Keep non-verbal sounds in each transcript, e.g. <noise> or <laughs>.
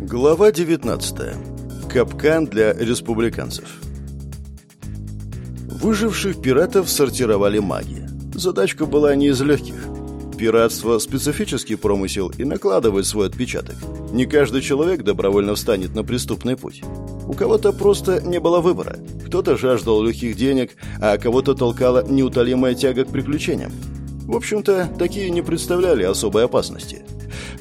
Глава 19. Капкан для республиканцев. Выживших пиратов сортировали маги. Задачка была не из легких. Пиратство – специфический промысел и накладывает свой отпечаток. Не каждый человек добровольно встанет на преступный путь. У кого-то просто не было выбора. Кто-то жаждал легких денег, а кого-то толкала неутолимая тяга к приключениям. В общем-то, такие не представляли особой опасности.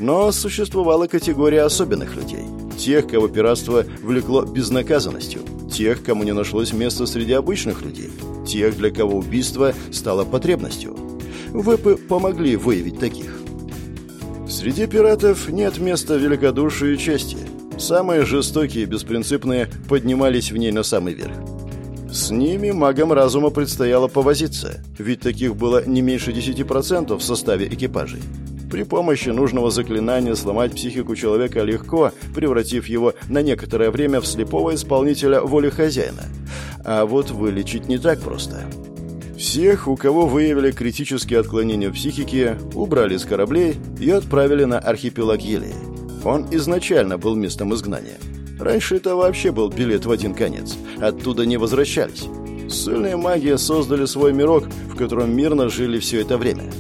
Но существовала категория особенных людей. Тех, кого пиратство влекло безнаказанностью. Тех, кому не нашлось места среди обычных людей. Тех, для кого убийство стало потребностью. Вэпы помогли выявить таких. Среди пиратов нет места великодушию и чести. Самые жестокие и беспринципные поднимались в ней на самый верх. С ними магам разума предстояло повозиться, ведь таких было не меньше 10% в составе экипажей. При помощи нужного заклинания сломать психику человека легко, превратив его на некоторое время в слепого исполнителя воли хозяина. А вот вылечить не так просто. Всех, у кого выявили критические отклонения в психике, убрали с кораблей и отправили на архипелаг Елеи. Он изначально был местом изгнания. Раньше это вообще был билет в один конец. Оттуда не возвращались. Сильные маги создали свой мирок, в котором мирно жили все это время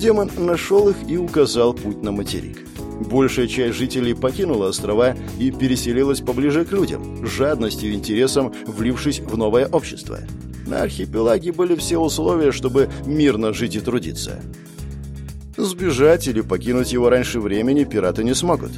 демон нашел их и указал путь на материк. Большая часть жителей покинула острова и переселилась поближе к людям, жадностью и интересом влившись в новое общество. На архипелаге были все условия, чтобы мирно жить и трудиться. Сбежать или покинуть его раньше времени пираты не смогут.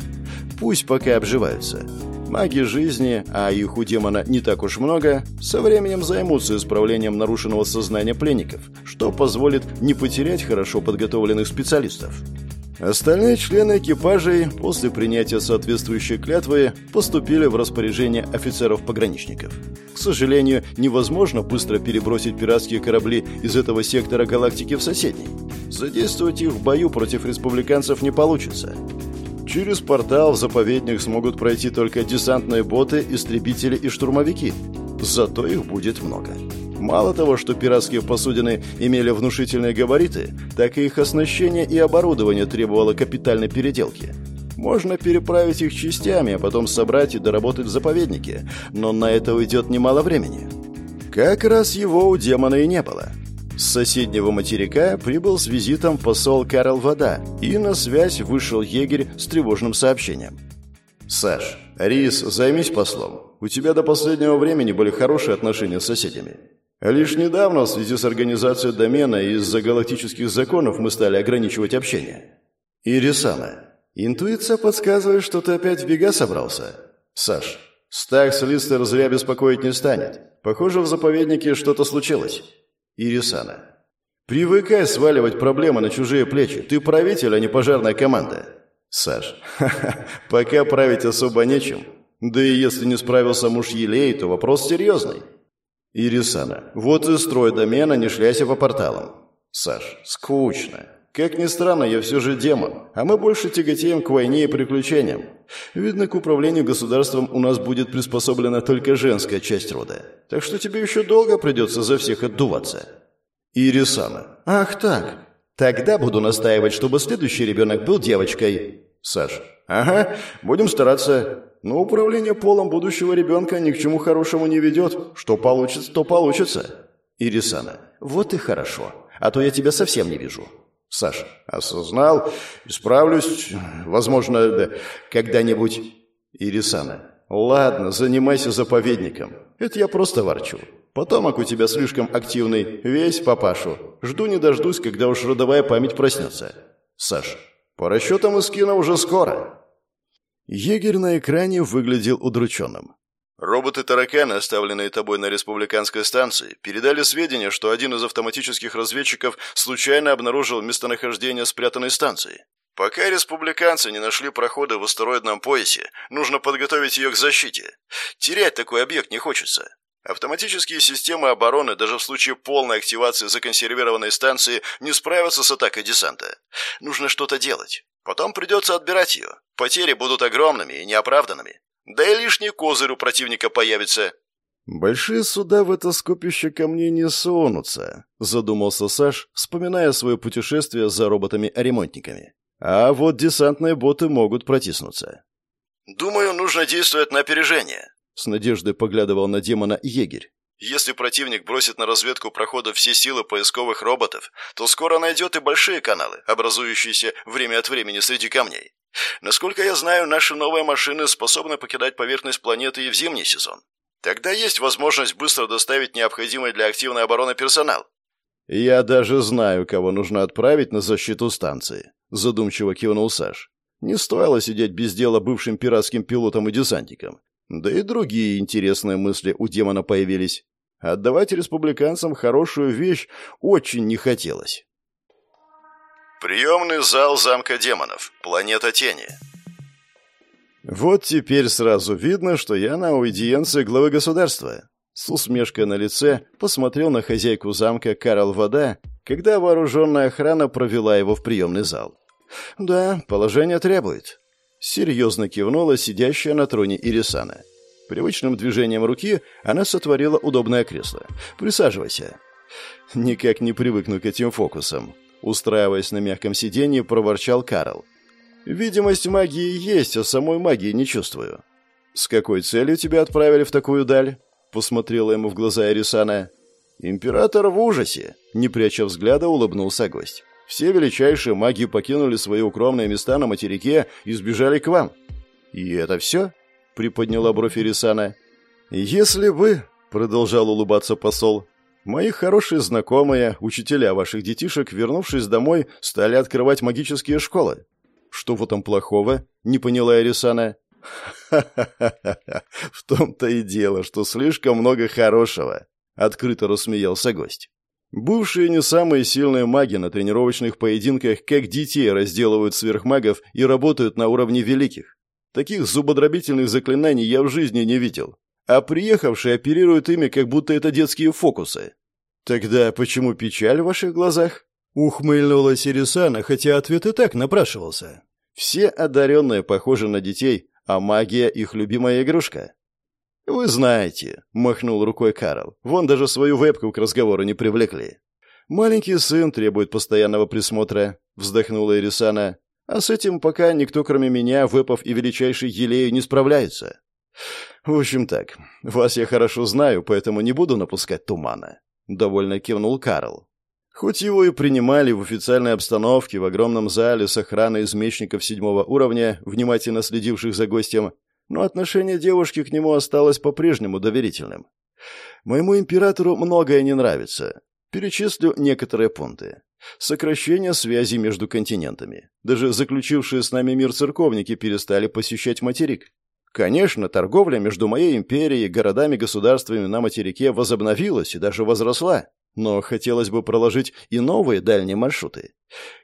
Пусть пока обживаются. Маги жизни, а их у демона не так уж много, со временем займутся исправлением нарушенного сознания пленников, что позволит не потерять хорошо подготовленных специалистов. Остальные члены экипажей после принятия соответствующей клятвы поступили в распоряжение офицеров-пограничников. К сожалению, невозможно быстро перебросить пиратские корабли из этого сектора галактики в соседний. Задействовать их в бою против республиканцев не получится. Через портал в заповедник смогут пройти только десантные боты, истребители и штурмовики. Зато их будет много. Мало того, что пиратские посудины имели внушительные габариты, так и их оснащение и оборудование требовало капитальной переделки. Можно переправить их частями, а потом собрать и доработать в заповеднике, но на это уйдет немало времени. Как раз его у демона и не было. С соседнего материка прибыл с визитом посол Карл Вода, и на связь вышел егерь с тревожным сообщением. «Саш, Рис, займись послом. У тебя до последнего времени были хорошие отношения с соседями. Лишь недавно, в связи с организацией домена из-за галактических законов, мы стали ограничивать общение. Ирисана, интуиция подсказывает, что ты опять в бега собрался. Саш, Стакс Листер зря беспокоить не станет. Похоже, в заповеднике что-то случилось. Ирисана. «Привыкай сваливать проблемы на чужие плечи. Ты правитель, а не пожарная команда». Саш. Ха-ха, <laughs> пока править особо нечем. Да и если не справился муж Елей, то вопрос серьезный. Ирисана. Вот и строй домена, не шляйся по порталам. Саш. Скучно. Как ни странно, я все же демон, а мы больше тяготеем к войне и приключениям. Видно, к управлению государством у нас будет приспособлена только женская часть рода. Так что тебе еще долго придется за всех отдуваться. Ирисана. Ах так. Тогда буду настаивать, чтобы следующий ребенок был девочкой. Саш. Ага, будем стараться. Но управление полом будущего ребенка ни к чему хорошему не ведет. Что получится, то получится. Ирисана. Вот и хорошо. А то я тебя совсем не вижу. Саша. Осознал. Исправлюсь. Возможно, когда-нибудь. Ирисана. Ладно, занимайся заповедником. Это я просто ворчу. Потомок у тебя слишком активный. Весь папашу. Жду не дождусь, когда уж родовая память проснется. Саша. По расчетам Искина уже скоро. Егерь на экране выглядел удрученным. Роботы-тараканы, оставленные тобой на республиканской станции, передали сведения, что один из автоматических разведчиков случайно обнаружил местонахождение спрятанной станции. Пока республиканцы не нашли прохода в астероидном поясе, нужно подготовить ее к защите. Терять такой объект не хочется. Автоматические системы обороны даже в случае полной активации законсервированной станции не справятся с атакой десанта. Нужно что-то делать. Потом придется отбирать ее. Потери будут огромными и неоправданными. Да и лишний козырь у противника появится. «Большие суда в это скопище камней не сунутся», — задумался Саш, вспоминая свое путешествие за роботами-ремонтниками. «А вот десантные боты могут протиснуться». «Думаю, нужно действовать на опережение», — с надеждой поглядывал на демона егерь. «Если противник бросит на разведку прохода все силы поисковых роботов, то скоро найдет и большие каналы, образующиеся время от времени среди камней. Насколько я знаю, наши новые машины способны покидать поверхность планеты и в зимний сезон. Тогда есть возможность быстро доставить необходимый для активной обороны персонал. «Я даже знаю, кого нужно отправить на защиту станции», — задумчиво кивнул Саш. «Не стоило сидеть без дела бывшим пиратским пилотом и десантником. Да и другие интересные мысли у демона появились. Отдавать республиканцам хорошую вещь очень не хотелось». Приемный зал замка демонов. Планета тени. Вот теперь сразу видно, что я на аудиенции главы государства. С усмешкой на лице посмотрел на хозяйку замка Карл Вода, когда вооруженная охрана провела его в приемный зал. «Да, положение требует». Серьезно кивнула сидящая на троне Ирисана. Привычным движением руки она сотворила удобное кресло. «Присаживайся». «Никак не привыкну к этим фокусам», Устраиваясь на мягком сиденье, проворчал Карл. «Видимость магии есть, а самой магии не чувствую». «С какой целью тебя отправили в такую даль?» Посмотрела ему в глаза Эрисана. «Император в ужасе!» Не пряча взгляда, улыбнулся гость. «Все величайшие маги покинули свои укромные места на материке и сбежали к вам». «И это все?» — приподняла бровь Эрисана. «Если бы...» — продолжал улыбаться посол. Мои хорошие знакомые, учителя ваших детишек, вернувшись домой, стали открывать магические школы. Что в этом плохого? Не поняла Эрисана. Ха-ха-ха. В том-то и дело, что слишком много хорошего, открыто рассмеялся гость. Бывшие не самые сильные маги на тренировочных поединках как детей разделывают сверхмагов и работают на уровне великих. Таких зубодробительных заклинаний я в жизни не видел а приехавшие оперируют ими, как будто это детские фокусы. Тогда почему печаль в ваших глазах? Ухмыльнулась Ирисана, хотя ответ и так напрашивался. Все одаренные похожи на детей, а магия — их любимая игрушка. «Вы знаете», — махнул рукой Карл, — «вон даже свою вебку к разговору не привлекли». «Маленький сын требует постоянного присмотра», — вздохнула Ирисана. «А с этим пока никто, кроме меня, вепов и величайший Елею, не справляется. «В общем так, вас я хорошо знаю, поэтому не буду напускать тумана», — довольно кивнул Карл. Хоть его и принимали в официальной обстановке в огромном зале с охраной из мечников седьмого уровня, внимательно следивших за гостем, но отношение девушки к нему осталось по-прежнему доверительным. «Моему императору многое не нравится. Перечислю некоторые пункты. Сокращение связи между континентами. Даже заключившие с нами мир церковники перестали посещать материк. Конечно, торговля между моей империей и городами-государствами на материке возобновилась и даже возросла, но хотелось бы проложить и новые дальние маршруты.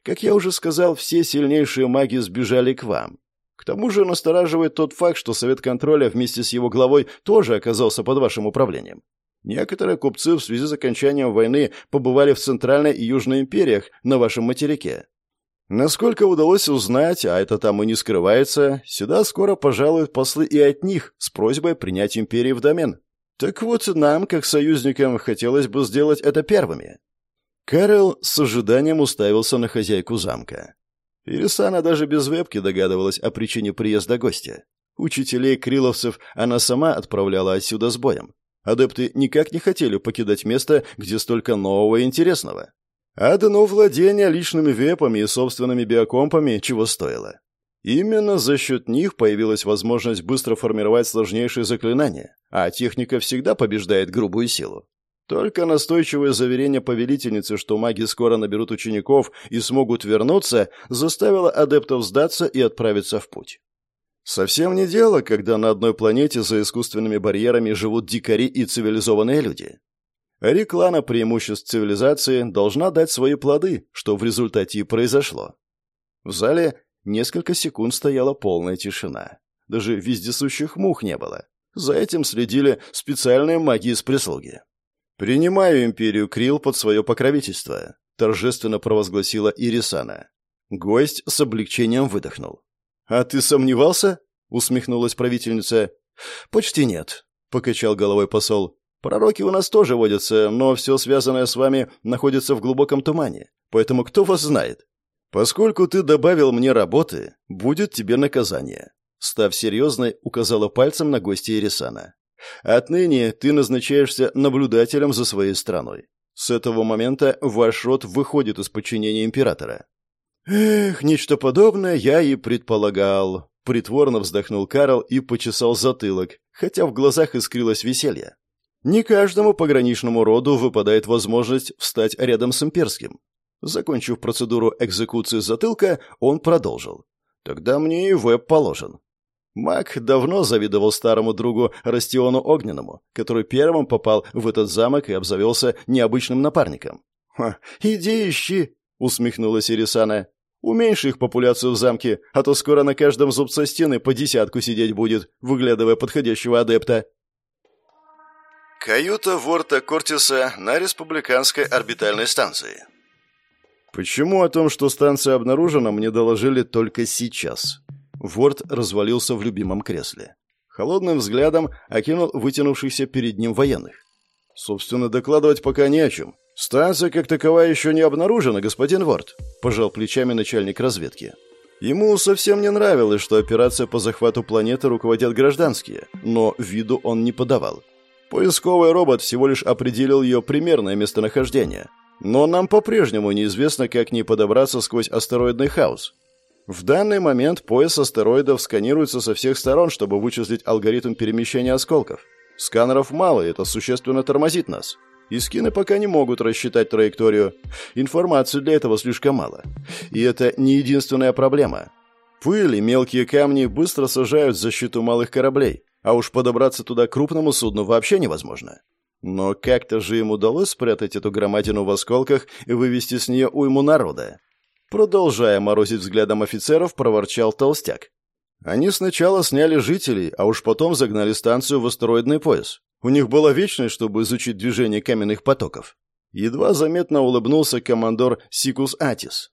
Как я уже сказал, все сильнейшие маги сбежали к вам. К тому же настораживает тот факт, что Совет контроля вместе с его главой тоже оказался под вашим управлением. Некоторые купцы в связи с окончанием войны побывали в Центральной и Южной империях на вашем материке. Насколько удалось узнать, а это там и не скрывается, сюда скоро пожалуют послы и от них с просьбой принять империи в домен. Так вот, нам, как союзникам, хотелось бы сделать это первыми. Карл с ожиданием уставился на хозяйку замка. Ирисана даже без вебки догадывалась о причине приезда гостя. Учителей криловцев она сама отправляла отсюда с боем. Адепты никак не хотели покидать место, где столько нового и интересного. Одно владение личными вепами и собственными биокомпами чего стоило. Именно за счет них появилась возможность быстро формировать сложнейшие заклинания, а техника всегда побеждает грубую силу. Только настойчивое заверение повелительницы, что маги скоро наберут учеников и смогут вернуться, заставило адептов сдаться и отправиться в путь. Совсем не дело, когда на одной планете за искусственными барьерами живут дикари и цивилизованные люди. Реклама преимуществ цивилизации должна дать свои плоды, что в результате и произошло. В зале несколько секунд стояла полная тишина. Даже вездесущих мух не было. За этим следили специальные маги из прислуги. «Принимаю империю Крил под свое покровительство», — торжественно провозгласила Ирисана. Гость с облегчением выдохнул. «А ты сомневался?» — усмехнулась правительница. «Почти нет», — покачал головой посол. Пророки у нас тоже водятся, но все связанное с вами находится в глубоком тумане. Поэтому кто вас знает? Поскольку ты добавил мне работы, будет тебе наказание. Став серьезной, указала пальцем на гостя Ирисана. «Отныне ты назначаешься наблюдателем за своей страной. С этого момента ваш род выходит из подчинения императора». «Эх, нечто подобное я и предполагал», — притворно вздохнул Карл и почесал затылок, хотя в глазах искрилось веселье. «Не каждому пограничному роду выпадает возможность встать рядом с имперским». Закончив процедуру экзекуции затылка, он продолжил. «Тогда мне и веб положен. Маг давно завидовал старому другу Растиону Огненному, который первым попал в этот замок и обзавелся необычным напарником. «Ха, иди ищи!» — усмехнулась Ирисана. «Уменьши их популяцию в замке, а то скоро на каждом зубце стены по десятку сидеть будет, выглядывая подходящего адепта». Каюта Ворта Кортиса на республиканской орбитальной станции. Почему о том, что станция обнаружена, мне доложили только сейчас? Ворд развалился в любимом кресле. Холодным взглядом окинул вытянувшихся перед ним военных. «Собственно, докладывать пока не о чем. Станция как таковая еще не обнаружена, господин Ворд», – пожал плечами начальник разведки. Ему совсем не нравилось, что операция по захвату планеты руководят гражданские, но виду он не подавал. Поисковый робот всего лишь определил ее примерное местонахождение. Но нам по-прежнему неизвестно, как не подобраться сквозь астероидный хаос. В данный момент пояс астероидов сканируется со всех сторон, чтобы вычислить алгоритм перемещения осколков. Сканеров мало, и это существенно тормозит нас. И скины пока не могут рассчитать траекторию. Информации для этого слишком мало. И это не единственная проблема. Пыль и мелкие камни быстро сажают защиту малых кораблей, а уж подобраться туда крупному судну вообще невозможно. Но как-то же им удалось спрятать эту громадину в осколках и вывести с нее уйму народа. Продолжая морозить взглядом офицеров, проворчал толстяк. Они сначала сняли жителей, а уж потом загнали станцию в астероидный пояс. У них была вечность, чтобы изучить движение каменных потоков. Едва заметно улыбнулся командор Сикус Атис.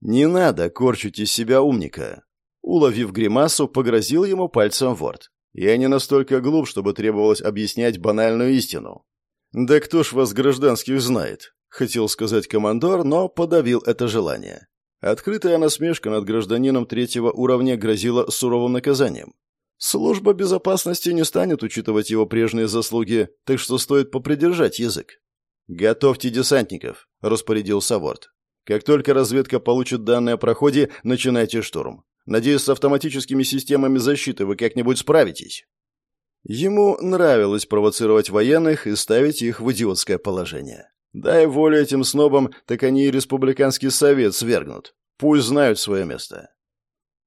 «Не надо корчить из себя умника». Уловив гримасу, погрозил ему пальцем Ворд. «Я не настолько глуп, чтобы требовалось объяснять банальную истину». «Да кто ж вас, гражданских, знает?» хотел сказать командор, но подавил это желание. Открытая насмешка над гражданином третьего уровня грозила суровым наказанием. Служба безопасности не станет учитывать его прежние заслуги, так что стоит попридержать язык. «Готовьте десантников», — распорядился Ворд. «Как только разведка получит данные о проходе, начинайте штурм. Надеюсь, с автоматическими системами защиты вы как-нибудь справитесь». Ему нравилось провоцировать военных и ставить их в идиотское положение. Дай волю этим снобам, так они и республиканский совет свергнут. Пусть знают свое место.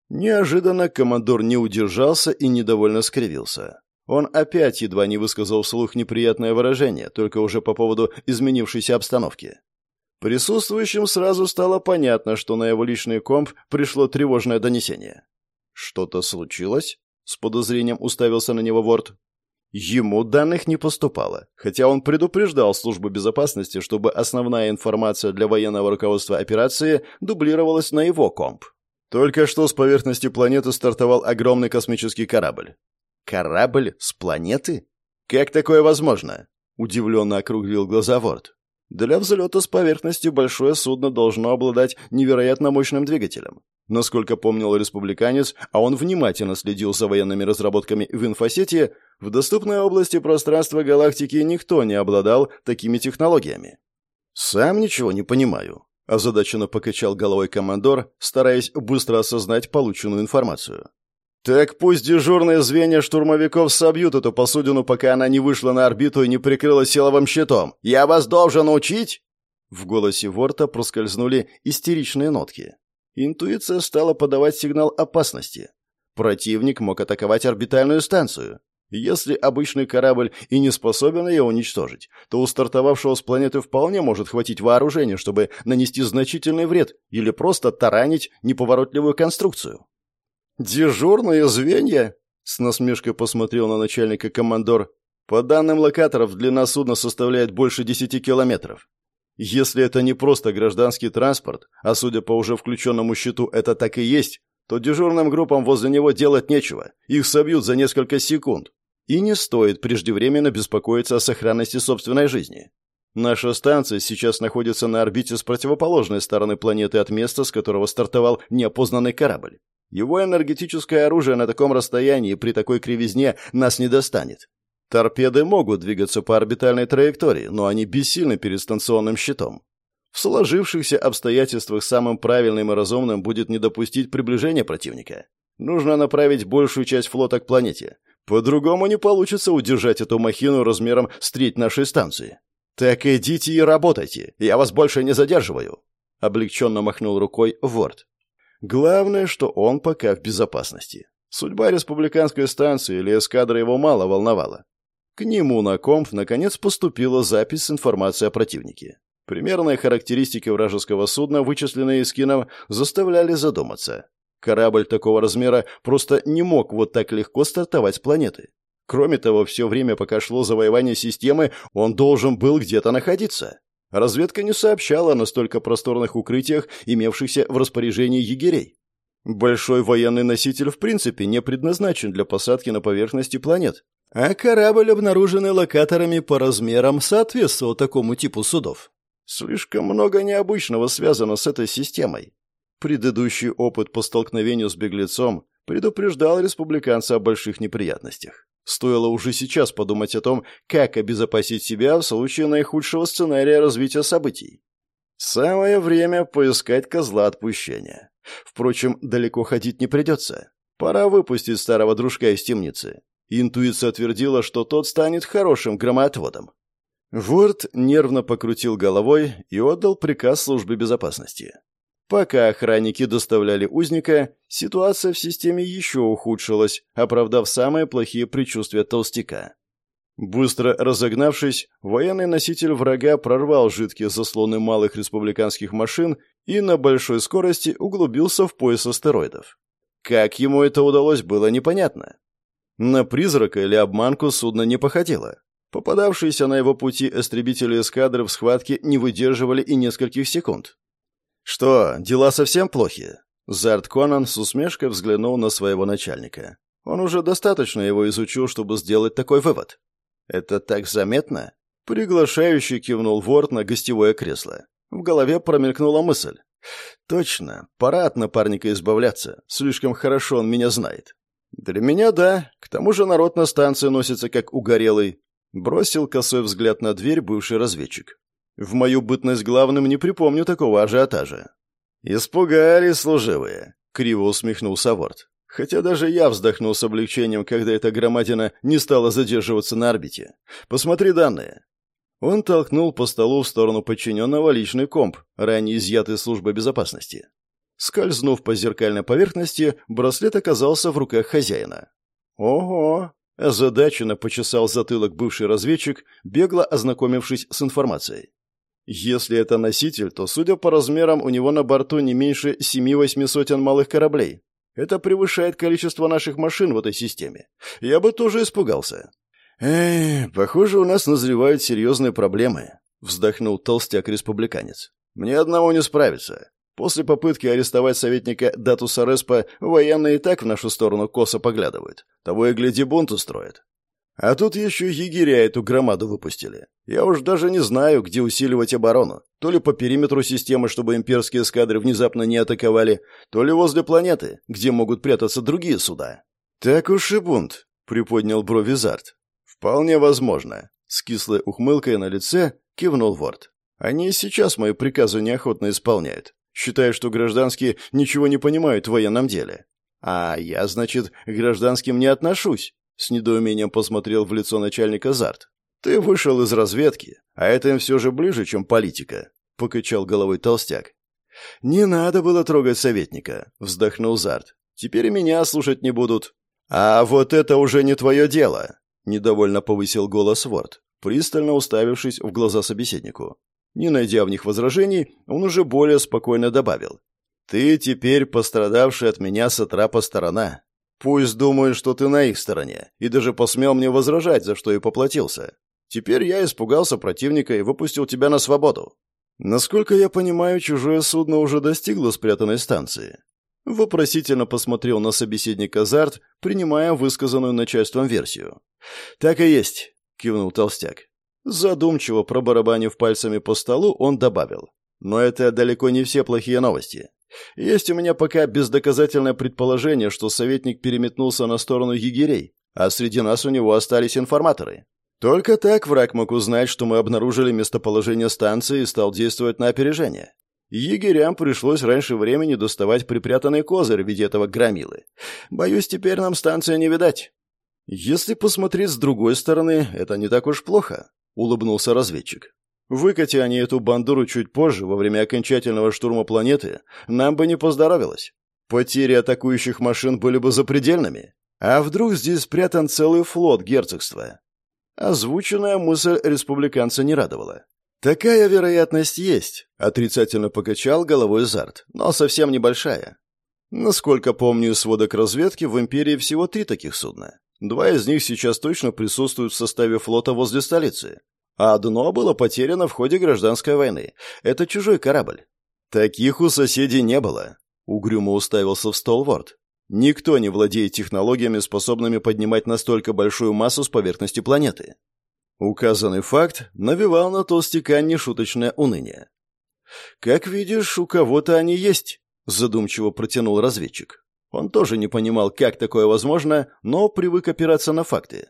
Неожиданно командор не удержался и недовольно скривился. Он опять едва не высказал вслух неприятное выражение, только уже по поводу изменившейся обстановки. Присутствующим сразу стало понятно, что на его личный комп пришло тревожное донесение. «Что-то случилось?» — с подозрением уставился на него Ворд. Ему данных не поступало, хотя он предупреждал службу безопасности, чтобы основная информация для военного руководства операции дублировалась на его комп. Только что с поверхности планеты стартовал огромный космический корабль. Корабль с планеты? Как такое возможно? Удивленно округлил глаза Ворд. Для взлета с поверхности большое судно должно обладать невероятно мощным двигателем. Насколько помнил республиканец, а он внимательно следил за военными разработками в инфосети, в доступной области пространства галактики никто не обладал такими технологиями. «Сам ничего не понимаю», – озадаченно покачал головой командор, стараясь быстро осознать полученную информацию. «Так пусть дежурные звенья штурмовиков собьют эту посудину, пока она не вышла на орбиту и не прикрылась силовым щитом. Я вас должен учить!» В голосе Ворта проскользнули истеричные нотки. Интуиция стала подавать сигнал опасности. Противник мог атаковать орбитальную станцию. Если обычный корабль и не способен ее уничтожить, то у стартовавшего с планеты вполне может хватить вооружения, чтобы нанести значительный вред или просто таранить неповоротливую конструкцию. «Дежурные звенья?» — с насмешкой посмотрел на начальника командор. «По данным локаторов, длина судна составляет больше десяти километров. Если это не просто гражданский транспорт, а судя по уже включенному счету это так и есть, то дежурным группам возле него делать нечего. Их собьют за несколько секунд. И не стоит преждевременно беспокоиться о сохранности собственной жизни. Наша станция сейчас находится на орбите с противоположной стороны планеты от места, с которого стартовал неопознанный корабль. Его энергетическое оружие на таком расстоянии при такой кривизне нас не достанет. Торпеды могут двигаться по орбитальной траектории, но они бессильны перед станционным щитом. В сложившихся обстоятельствах самым правильным и разумным будет не допустить приближения противника. Нужно направить большую часть флота к планете. По-другому не получится удержать эту махину размером с треть нашей станции. Так идите и работайте, я вас больше не задерживаю. Облегченно махнул рукой Ворд. Главное, что он пока в безопасности. Судьба республиканской станции или эскадры его мало волновала. К нему на комп наконец поступила запись с информацией о противнике. Примерные характеристики вражеского судна, вычисленные Искином, заставляли задуматься. Корабль такого размера просто не мог вот так легко стартовать с планеты. Кроме того, все время, пока шло завоевание системы, он должен был где-то находиться. Разведка не сообщала о настолько просторных укрытиях, имевшихся в распоряжении егерей. Большой военный носитель в принципе не предназначен для посадки на поверхности планет, а корабль, обнаруженный локаторами по размерам, соответствовал такому типу судов. Слишком много необычного связано с этой системой. Предыдущий опыт по столкновению с беглецом предупреждал республиканца о больших неприятностях. Стоило уже сейчас подумать о том, как обезопасить себя в случае наихудшего сценария развития событий. Самое время поискать козла отпущения. Впрочем, далеко ходить не придется. Пора выпустить старого дружка из темницы. Интуиция твердила, что тот станет хорошим громоотводом. Ворд нервно покрутил головой и отдал приказ службе безопасности. Пока охранники доставляли узника, ситуация в системе еще ухудшилась, оправдав самые плохие предчувствия толстяка. Быстро разогнавшись, военный носитель врага прорвал жидкие заслоны малых республиканских машин и на большой скорости углубился в пояс астероидов. Как ему это удалось, было непонятно. На призрака или обманку судно не походило. Попадавшиеся на его пути истребители эскадры в схватке не выдерживали и нескольких секунд. «Что, дела совсем плохи?» Зарт Конан с усмешкой взглянул на своего начальника. Он уже достаточно его изучил, чтобы сделать такой вывод. «Это так заметно?» Приглашающий кивнул Ворд на гостевое кресло. В голове промелькнула мысль. «Точно, пора от напарника избавляться. Слишком хорошо он меня знает». «Для меня да. К тому же народ на станции носится как угорелый». Бросил косой взгляд на дверь бывший разведчик. В мою бытность главным не припомню такого ажиотажа. «Испугались служивые», — криво усмехнулся Ворд. Хотя даже я вздохнул с облегчением, когда эта громадина не стала задерживаться на орбите. «Посмотри данные». Он толкнул по столу в сторону подчиненного личный комп, ранее изъятый службой безопасности. Скользнув по зеркальной поверхности, браслет оказался в руках хозяина. «Ого!» – озадаченно почесал затылок бывший разведчик, бегло ознакомившись с информацией. Если это носитель, то, судя по размерам, у него на борту не меньше семи-восьми сотен малых кораблей. Это превышает количество наших машин в этой системе. Я бы тоже испугался. «Эй, похоже, у нас назревают серьезные проблемы», — вздохнул толстяк-республиканец. «Мне одного не справиться. После попытки арестовать советника Датуса Респа военные и так в нашу сторону косо поглядывают. Того и гляди бунт устроят. А тут еще егеря эту громаду выпустили. Я уж даже не знаю, где усиливать оборону. То ли по периметру системы, чтобы имперские эскадры внезапно не атаковали, то ли возле планеты, где могут прятаться другие суда. «Так уж и бунт», — приподнял брови Зарт. «Вполне возможно». С кислой ухмылкой на лице кивнул Ворд. «Они сейчас мои приказы неохотно исполняют, считая, что гражданские ничего не понимают в военном деле. А я, значит, к гражданским не отношусь. С недоумением посмотрел в лицо начальника Зарт. «Ты вышел из разведки, а это им все же ближе, чем политика», — покачал головой толстяк. «Не надо было трогать советника», — вздохнул Зарт. «Теперь меня слушать не будут». «А вот это уже не твое дело», — недовольно повысил голос Ворд, пристально уставившись в глаза собеседнику. Не найдя в них возражений, он уже более спокойно добавил. «Ты теперь пострадавший от меня сатрапа сторона. Пусть думают, что ты на их стороне, и даже посмел мне возражать, за что и поплатился. Теперь я испугался противника и выпустил тебя на свободу. Насколько я понимаю, чужое судно уже достигло спрятанной станции. Вопросительно посмотрел на собеседника Зарт, принимая высказанную начальством версию. «Так и есть», — кивнул толстяк. Задумчиво пробарабанив пальцами по столу, он добавил. «Но это далеко не все плохие новости. Есть у меня пока бездоказательное предположение, что советник переметнулся на сторону егерей, а среди нас у него остались информаторы. Только так враг мог узнать, что мы обнаружили местоположение станции и стал действовать на опережение. Егерям пришлось раньше времени доставать припрятанный козырь в виде этого громилы. Боюсь, теперь нам станция не видать. Если посмотреть с другой стороны, это не так уж плохо, улыбнулся разведчик. Выкати они эту бандуру чуть позже, во время окончательного штурма планеты, нам бы не поздоровилось. Потери атакующих машин были бы запредельными. А вдруг здесь спрятан целый флот герцогства? Озвученная мысль республиканца не радовала. «Такая вероятность есть», — отрицательно покачал головой Зарт, но совсем небольшая. Насколько помню сводок разведки, в Империи всего три таких судна. Два из них сейчас точно присутствуют в составе флота возле столицы. А одно было потеряно в ходе гражданской войны. Это чужой корабль. Таких у соседей не было. Угрюмо уставился в стол. Никто не владеет технологиями, способными поднимать настолько большую массу с поверхности планеты. Указанный факт навевал на толстяка нешуточное уныние. «Как видишь, у кого-то они есть», — задумчиво протянул разведчик. Он тоже не понимал, как такое возможно, но привык опираться на факты.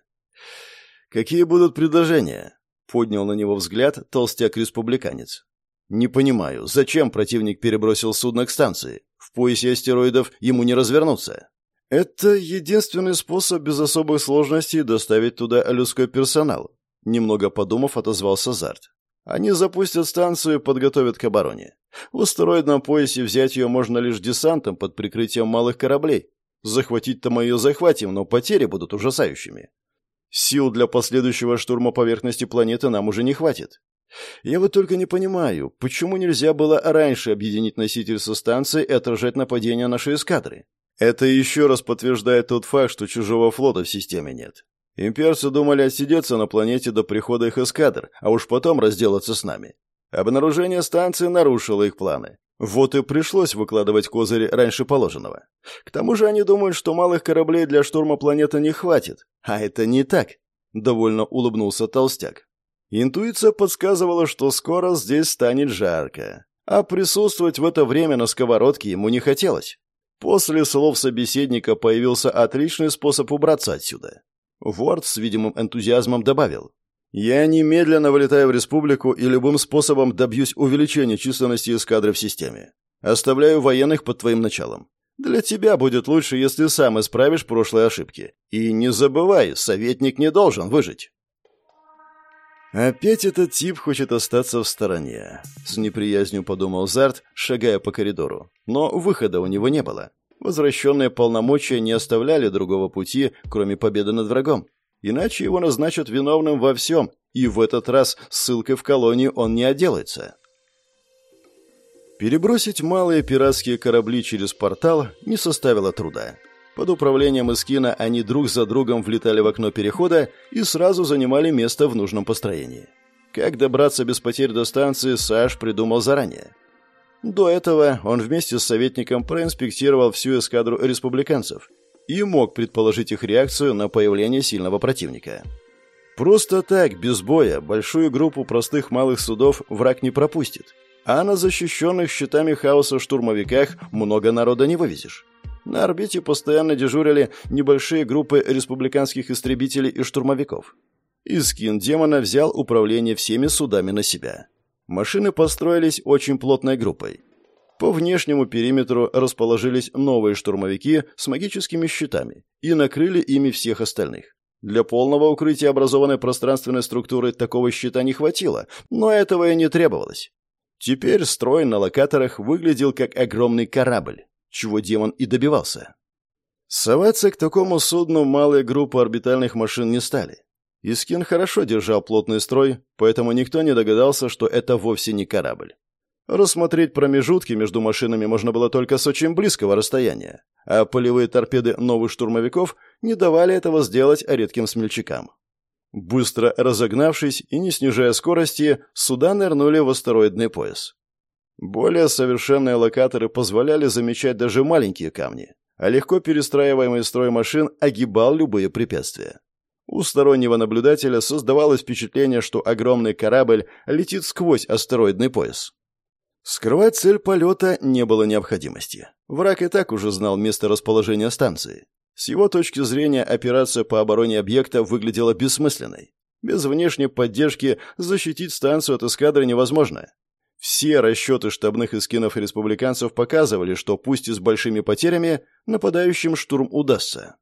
«Какие будут предложения?» — поднял на него взгляд толстяк-республиканец. «Не понимаю, зачем противник перебросил судно к станции? В поясе астероидов ему не развернуться». «Это единственный способ без особых сложностей доставить туда людской персонал», Немного подумав, отозвался Зарт. Они запустят станцию и подготовят к обороне. В астероидном поясе взять ее можно лишь десантом под прикрытием малых кораблей. Захватить-то мы ее захватим, но потери будут ужасающими. Сил для последующего штурма поверхности планеты нам уже не хватит. Я вот только не понимаю, почему нельзя было раньше объединить носитель со станцией и отражать нападение нашей эскадры? Это еще раз подтверждает тот факт, что чужого флота в системе нет. Имперцы думали отсидеться на планете до прихода их эскадр, а уж потом разделаться с нами. Обнаружение станции нарушило их планы. Вот и пришлось выкладывать козыри раньше положенного. К тому же они думают, что малых кораблей для штурма планеты не хватит. А это не так, — довольно улыбнулся толстяк. Интуиция подсказывала, что скоро здесь станет жарко. А присутствовать в это время на сковородке ему не хотелось. После слов собеседника появился отличный способ убраться отсюда. Ворд с видимым энтузиазмом добавил. «Я немедленно вылетаю в республику и любым способом добьюсь увеличения численности эскадры в системе. Оставляю военных под твоим началом. Для тебя будет лучше, если сам исправишь прошлые ошибки. И не забывай, советник не должен выжить». «Опять этот тип хочет остаться в стороне», — с неприязнью подумал Зарт, шагая по коридору. Но выхода у него не было. Возвращенные полномочия не оставляли другого пути, кроме победы над врагом. Иначе его назначат виновным во всем, и в этот раз ссылкой в колонию он не отделается. Перебросить малые пиратские корабли через портал не составило труда. Под управлением Искина они друг за другом влетали в окно перехода и сразу занимали место в нужном построении. Как добраться без потерь до станции, Саш придумал заранее. До этого он вместе с советником проинспектировал всю эскадру республиканцев и мог предположить их реакцию на появление сильного противника. Просто так, без боя, большую группу простых малых судов враг не пропустит, а на защищенных щитами хаоса штурмовиках много народа не вывезешь. На орбите постоянно дежурили небольшие группы республиканских истребителей и штурмовиков. Искин демона взял управление всеми судами на себя. Машины построились очень плотной группой. По внешнему периметру расположились новые штурмовики с магическими щитами и накрыли ими всех остальных. Для полного укрытия образованной пространственной структуры такого щита не хватило, но этого и не требовалось. Теперь строй на локаторах выглядел как огромный корабль, чего демон и добивался. Соваться к такому судну малые группы орбитальных машин не стали. Искин хорошо держал плотный строй, поэтому никто не догадался, что это вовсе не корабль. Рассмотреть промежутки между машинами можно было только с очень близкого расстояния, а полевые торпеды новых штурмовиков не давали этого сделать редким смельчакам. Быстро разогнавшись и не снижая скорости, суда нырнули в астероидный пояс. Более совершенные локаторы позволяли замечать даже маленькие камни, а легко перестраиваемый строй машин огибал любые препятствия. У стороннего наблюдателя создавалось впечатление, что огромный корабль летит сквозь астероидный пояс. Скрывать цель полета не было необходимости. Враг и так уже знал место расположения станции. С его точки зрения операция по обороне объекта выглядела бессмысленной. Без внешней поддержки защитить станцию от эскадры невозможно. Все расчеты штабных эскинов и республиканцев показывали, что пусть и с большими потерями, нападающим штурм удастся.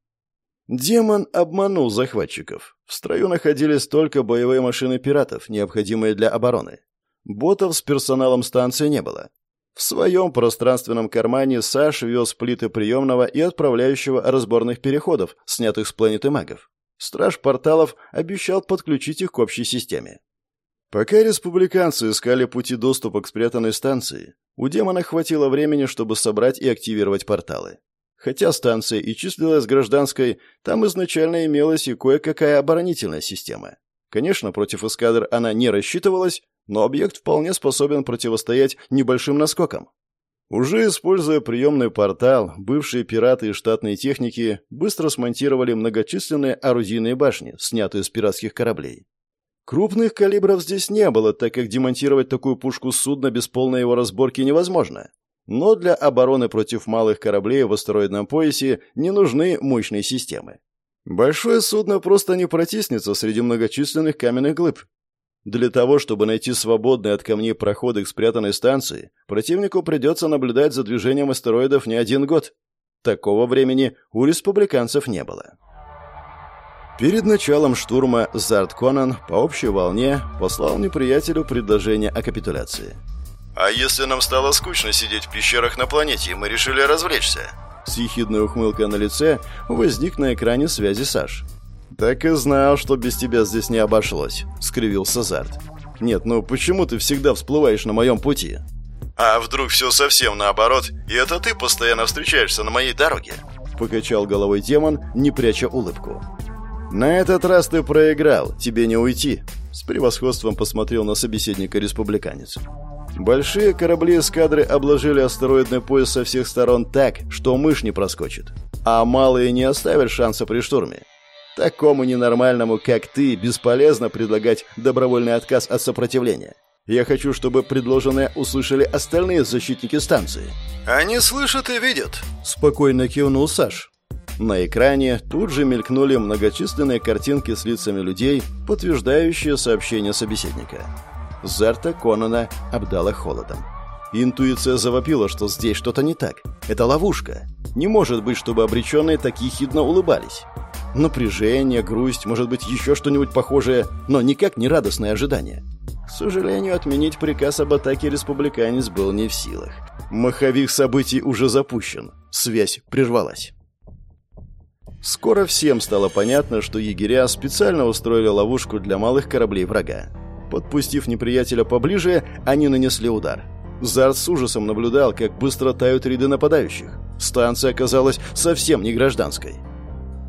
Демон обманул захватчиков. В строю находились только боевые машины пиратов, необходимые для обороны. Ботов с персоналом станции не было. В своем пространственном кармане Саш вез плиты приемного и отправляющего разборных переходов, снятых с планеты магов. Страж порталов обещал подключить их к общей системе. Пока республиканцы искали пути доступа к спрятанной станции, у демона хватило времени, чтобы собрать и активировать порталы. Хотя станция и числилась гражданской, там изначально имелась и кое-какая оборонительная система. Конечно, против эскадр она не рассчитывалась, но объект вполне способен противостоять небольшим наскокам. Уже используя приемный портал, бывшие пираты и штатные техники быстро смонтировали многочисленные орудийные башни, снятые с пиратских кораблей. Крупных калибров здесь не было, так как демонтировать такую пушку судна без полной его разборки невозможно. Но для обороны против малых кораблей в астероидном поясе не нужны мощные системы. Большое судно просто не протиснется среди многочисленных каменных глыб, для того, чтобы найти свободные от камней проходы к спрятанной станции, противнику придется наблюдать за движением астероидов не один год. Такого времени у республиканцев не было. Перед началом штурма Зарт Конан по общей волне послал неприятелю предложение о капитуляции. «А если нам стало скучно сидеть в пещерах на планете, и мы решили развлечься?» С ехидной ухмылкой на лице возник на экране связи Саш. «Так и знал, что без тебя здесь не обошлось», — скривился Зарт. «Нет, ну почему ты всегда всплываешь на моем пути?» «А вдруг все совсем наоборот, и это ты постоянно встречаешься на моей дороге?» Покачал головой демон, не пряча улыбку. «На этот раз ты проиграл, тебе не уйти», — с превосходством посмотрел на собеседника республиканец. Большие корабли эскадры обложили астероидный пояс со всех сторон так, что мышь не проскочит. А малые не оставят шанса при штурме. Такому ненормальному, как ты, бесполезно предлагать добровольный отказ от сопротивления. Я хочу, чтобы предложенное услышали остальные защитники станции». «Они слышат и видят», — спокойно кивнул Саш. На экране тут же мелькнули многочисленные картинки с лицами людей, подтверждающие сообщение собеседника. Зарта Конана обдала холодом. Интуиция завопила, что здесь что-то не так. Это ловушка. Не может быть, чтобы обреченные так ехидно улыбались. Напряжение, грусть, может быть, еще что-нибудь похожее, но никак не радостное ожидание. К сожалению, отменить приказ об атаке республиканец был не в силах. Маховик событий уже запущен. Связь прервалась. Скоро всем стало понятно, что егеря специально устроили ловушку для малых кораблей врага. Подпустив неприятеля поближе, они нанесли удар. Зарт с ужасом наблюдал, как быстро тают ряды нападающих. Станция оказалась совсем не гражданской.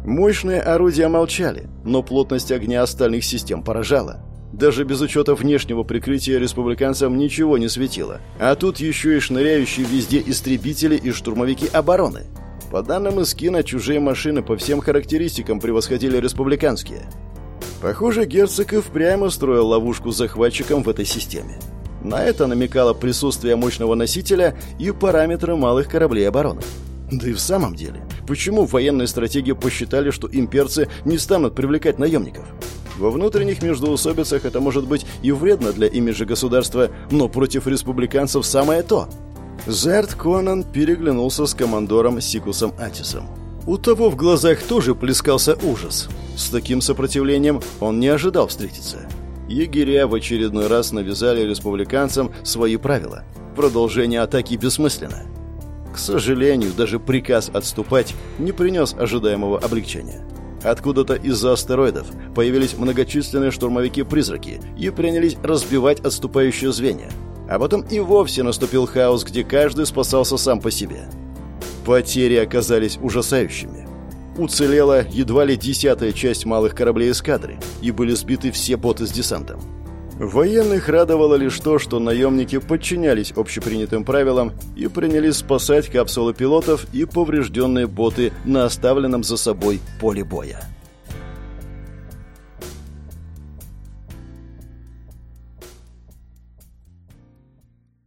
Мощные орудия молчали, но плотность огня остальных систем поражала. Даже без учета внешнего прикрытия республиканцам ничего не светило. А тут еще и шныряющие везде истребители и штурмовики обороны. По данным Искина, чужие машины по всем характеристикам превосходили республиканские. Похоже, герцог и впрямь устроил ловушку захватчикам в этой системе. На это намекало присутствие мощного носителя и параметры малых кораблей обороны. Да и в самом деле, почему военные стратеги посчитали, что имперцы не станут привлекать наемников? Во внутренних междоусобицах это может быть и вредно для имиджа государства, но против республиканцев самое то. Зарт Конан переглянулся с командором Сикусом Атисом. У того в глазах тоже плескался ужас. С таким сопротивлением он не ожидал встретиться. Егеря в очередной раз навязали республиканцам свои правила. Продолжение атаки бессмысленно. К сожалению, даже приказ отступать не принес ожидаемого облегчения. Откуда-то из-за астероидов появились многочисленные штурмовики-призраки и принялись разбивать отступающие звенья. А потом и вовсе наступил хаос, где каждый спасался сам по себе. Потери оказались ужасающими. Уцелела едва ли десятая часть малых кораблей эскадры, и были сбиты все боты с десантом. Военных радовало лишь то, что наемники подчинялись общепринятым правилам и принялись спасать капсулы пилотов и поврежденные боты на оставленном за собой поле боя.